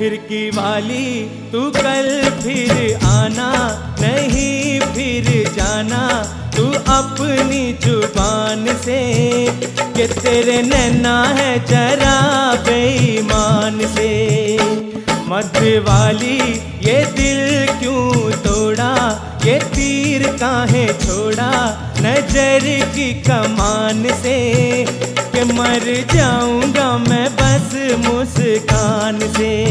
फिर की वाली, तू कल फिर आना, नहीं फिर जाना। तू अपनी ज़ुबान से, कि तेरे नैना है जरा बेईमान से। मत वाली, ये दिल क्यों तोड़ा? ये तीर काहे छोड़ा? नज़र की कमान से, कि मर जाऊँगा मैं बस मुस्कान से।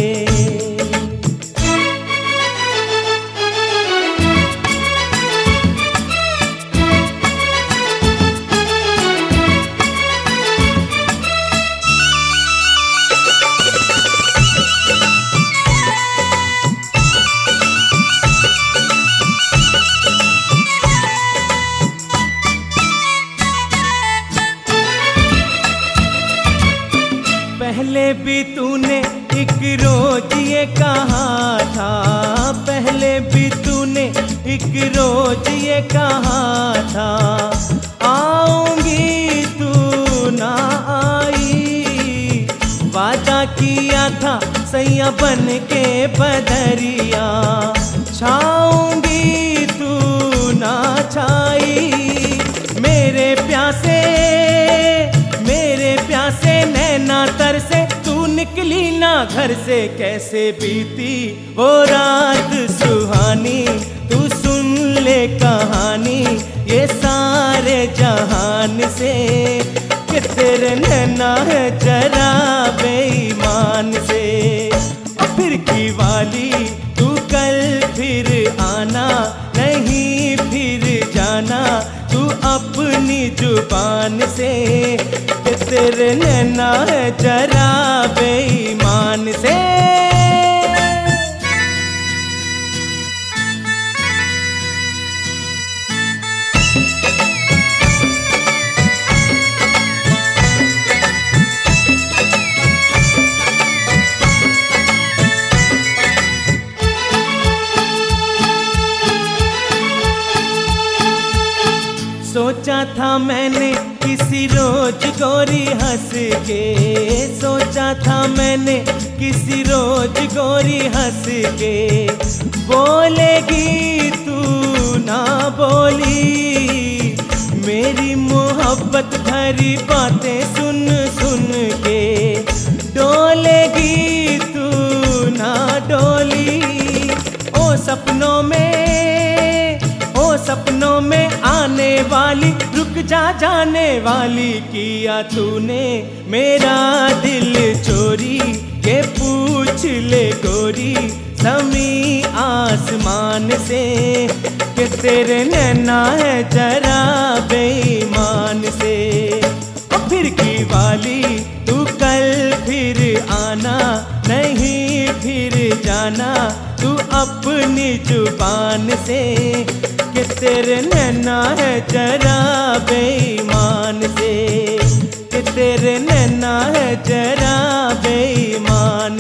पहले भी तूने एक रोज ये कहा था। पहले भी तूने एक रोज ये कहा था। आऊँगी तू ना आई। वादा किया था सैया बन के बदरिया। छाऊँगी घर से कैसे बीती? वो रात सुहानी, तू सुन ले कहानी, ये सारे जहान से। कि तेरे नैना है जरा बेईमान से। फिर की वाली तू कल फिर आना अपनी ज़ुबान से तेरे नैना है जरा बेईमान से। था मैंने किसी रोज गोरी हंस के सोचा था मैंने किसी रोज गोरी हंस के बोलेगी तू ना बोली, मेरी मोहब्बत भरी बातें सुन सुन के। डोलेगी तू ना डोली, ओ सपनों में, ओ सपनों में आने वाली, रुक जा जाने वाली किया तूने। मेरा दिल चोरी, ये पूछ ले गोरी। समी आसमान से, कि तेरे नैना है जरा बेईमान से। ओ फिर की वाली, तू कल फिर आना, नहीं फिर जाना। अपनी ज़ुबान से कि तेरे नैना है जरा बेईमान से। कि तेरे नैना है जरा बेईमान